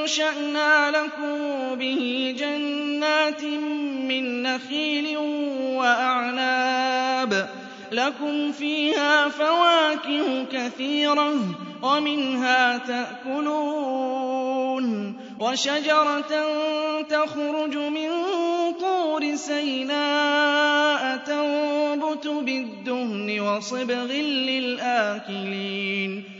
فَأَنشَأْنَا لَكُم بِهِ جَنَّاتٍ مِّن نَّخِيلٍ وَأَعْنَابٍ. لَّكُمْ فِيهَا فَوَاكِهُ كَثِيرَةٌ وَمِنْهَا تَأْكُلُونَ. وَشَجَرَةً تَخْرُجُ مِن طُورِ سَيْنَاءَ تَنبُتُ بِالدُّهْنِ وَصِبْغٍ لِّلْآكِلِينَ.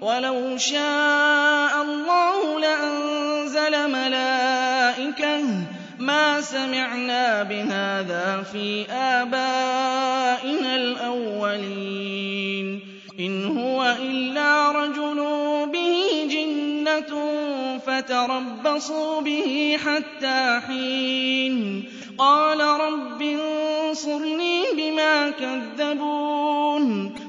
وَلَوْ شَاءَ اللَّهُ لَأَنزَلَ مَلَائِكَةً مَّا سَمِعْنَا بِهَٰذَا فِي آبَائِنَا الْأَوَّلِينَ. إِنْ هُوَ إِلَّا رَجُلٌ بِهِ جِنَّةٌ فَتَرَبَّصُوا بِهِ حَتَّىٰ حِينٍ. قَالَ رَبِّ انصُرْنِي بِمَا كَذَّبُونِ.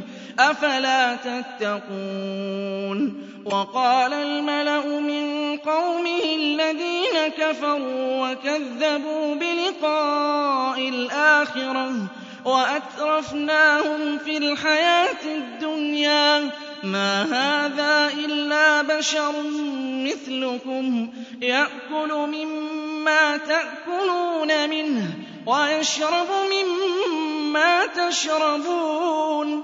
ۖ. أَفَلَا تَتَّقُونَ وَقَالَ الْمَلَأُ مِن قَوْمِهِ الَّذِينَ كَفَرُوا وَكَذَّبُوا بِلِقَاءِ الْآخِرَةِ وَأَتْرَفْنَاهُمْ فِي الْحَيَاةِ الدُّنْيَا مَا هَٰذَا إِلَّا بَشَرٌ مِّثْلُكُمْ يَأْكُلُ مِمَّا تَأْكُلُونَ مِنْهُ وَيَشْرَبُ مِمَّا تَشْرَبُونَ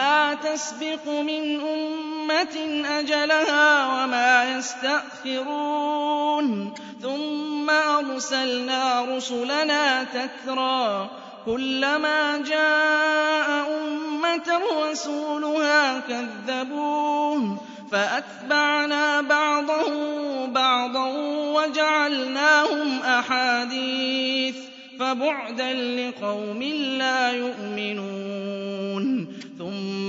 مَا تَسْبِقُ مِنْ أُمَّةٍ أَجَلَهَا وَمَا يَسْتَأْخِرُونَ. ثُمَّ أَرْسَلْنَا رُسُلَنَا تَتْرَىٰ ۖ كُلَّمَا جَاءَ أُمَّةً رَّسُولُهَا كَذَّبُوهُ. فَأَتْبَعْنَا بَعْضَهُم بَعْضًا وَجَعَلْنَاهُمْ أَحَادِيثَ ۚ. فَبُعْدًا لِّقَوْمٍ لَّا يُؤْمِنُونَ.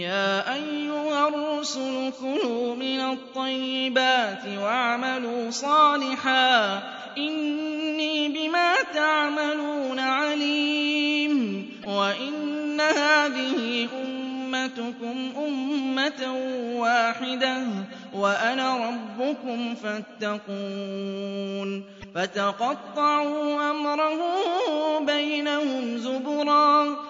يَا أَيُّهَا الرُّسُلُ كُلُوا مِنَ الطَّيِّبَاتِ وَاعْمَلُوا صَالِحًا إِنِّي بِمَا تَعْمَلُونَ عَلِيمٌ وَإِنَّ هَٰذِهِ أُمَّتُكُمْ أُمَّةً وَاحِدَةً وَأَنَا رَبُّكُمْ فَاتَّقُونِ فَتَقَطَّعُوا أَمْرَهُم بَيْنَهُمْ زُبُرًا ۖ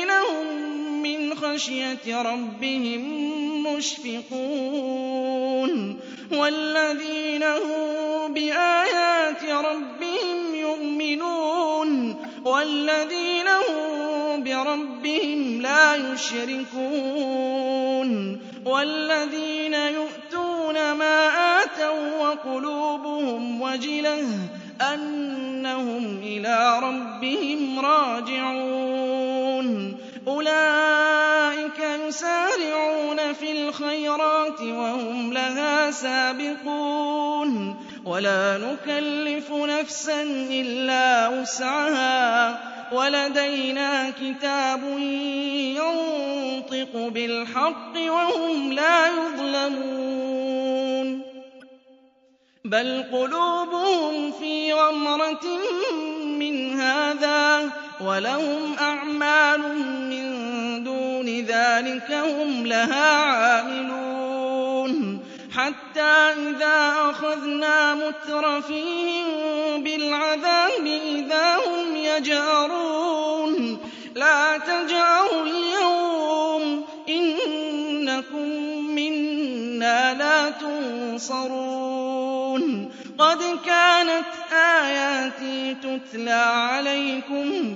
خَشْيَةِ رَبِّهِم مُّشْفِقُونَ وَالَّذِينَ هُم بِآيَاتِ رَبِّهِمْ يُؤْمِنُونَ وَالَّذِينَ هُم بِرَبِّهِمْ لَا يُشْرِكُونَ وَالَّذِينَ يُؤْتُونَ مَا آتَوا وَّقُلُوبُهُمْ وَجِلَةٌ أَنَّهُمْ إِلَىٰ رَبِّهِمْ رَاجِعُونَ أُولَٰئِكَ يُسَارِعُونَ فِي الْخَيْرَاتِ وَهُمْ لَهَا سَابِقُونَ. وَلَا نُكَلِّفُ نَفْسًا إِلَّا وُسْعَهَا. وَلَدَيْنَا كِتَابٌ يَنطِقُ بِالْحَقِّ وَهُمْ لَا يُظْلَمُونَ. بَلْ قُلُوبُهُمْ فِي غَمْرَةٍ مِّنْ هَٰذَا وَلَهُمْ أَعْمَالٌ مِّن دُونِ ذَٰلِكَ هُمْ لَهَا عَامِلُونَ. حَتَّىٰ إِذَا أَخَذْنَا مُتْرَفِيهِم بِالْعَذَابِ إِذَا هُمْ يَجْأَرُونَ. لَا تَجْأَرُوا الْيَوْمَ إِنَّكُم مِّنَّا لَا تُنصَرُونَ. قَدْ كَانَتْ آيَاتِي تُتْلَىٰ عَلَيْكُمْ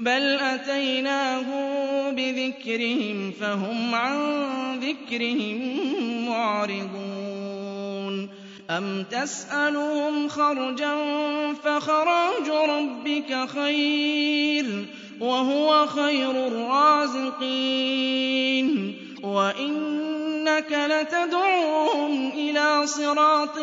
بَلْ أَتَيْنَاهُم بِذِكْرِهِمْ فَهُمْ عَن ذِكْرِهِم مُّعْرِضُونَ أَمْ تَسْأَلُهُمْ خَرْجًا فَخَرَاجُ رَبِّكَ خَيْرٌ ۖ وَهُوَ خَيْرُ الرَّازِقِينَ وَإِنَّكَ لَتَدْعُوهُمْ إِلَىٰ صِرَاطٍ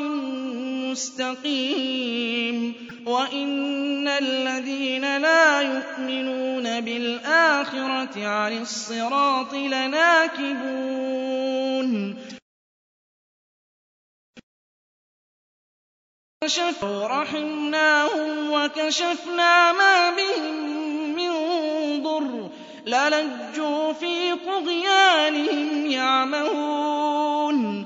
مُّسْتَقِيمٍ وَإِنَّ الَّذِينَ لَا يُؤْمِنُونَ بِالْآخِرَةِ عَنِ الصِّرَاطِ لَنَاكِبُونَ. رَحِمْنَاهُمْ وَكَشَفْنَا مَا بِهِم مِّن ضُرٍّ لَّلَجُّوا فِي طُغْيَانِهِمْ يَعْمَهُونَ.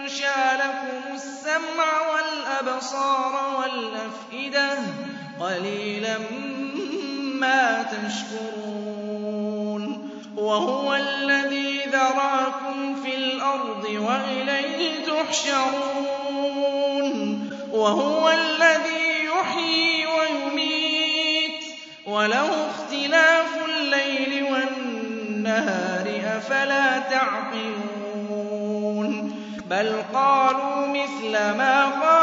أَنشَأَ لَكُمُ السَّمْعَ وَالْأَبْصَارَ وَالْأَفْئِدَةَ ۚ قَلِيلًا مَّا تَشْكُرُونَ. وَهُوَ الَّذِي ذَرَأَكُمْ فِي الْأَرْضِ وَإِلَيْهِ تُحْشَرُونَ. وَهُوَ الَّذِي يُحْيِي وَيُمِيتُ. وَلَهُ اخْتِلَافُ اللَّيْلِ وَالنَّهَارِ ۚ أَفَلَا تَعْقِلُونَ. بَلْ قَالُوا مِثْلَ مَا قَالَ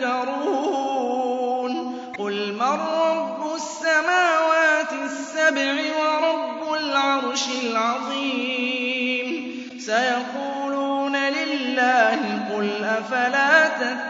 تذكرون قل من رب السماوات السبع ورب العرش العظيم؟ سيقولون لله قل أفلا تتقون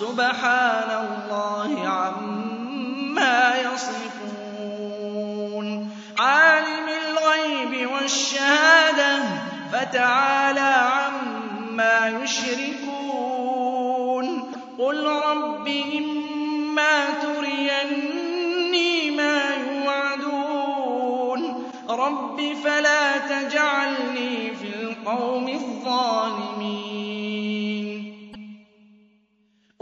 سبحان الله عما يصفون. عالم الغيب والشهادة فتعالى عما يشركون. قل رب إما تريني ما يوعدون. رب فلا تجعلني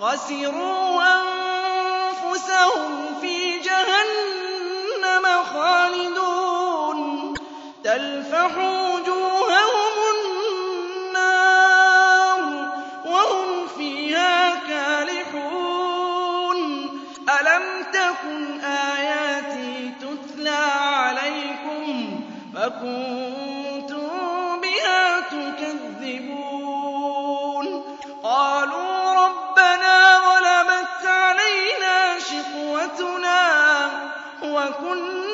خسروا أنفسهم في جهنم خالدون. تلفح وكنا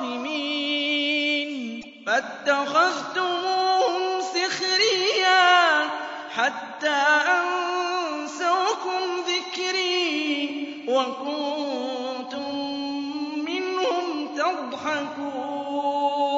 الراحمين. فاتخذتموهم سخريا حتى أنسوكم ذكري وكنتم منهم تضحكون.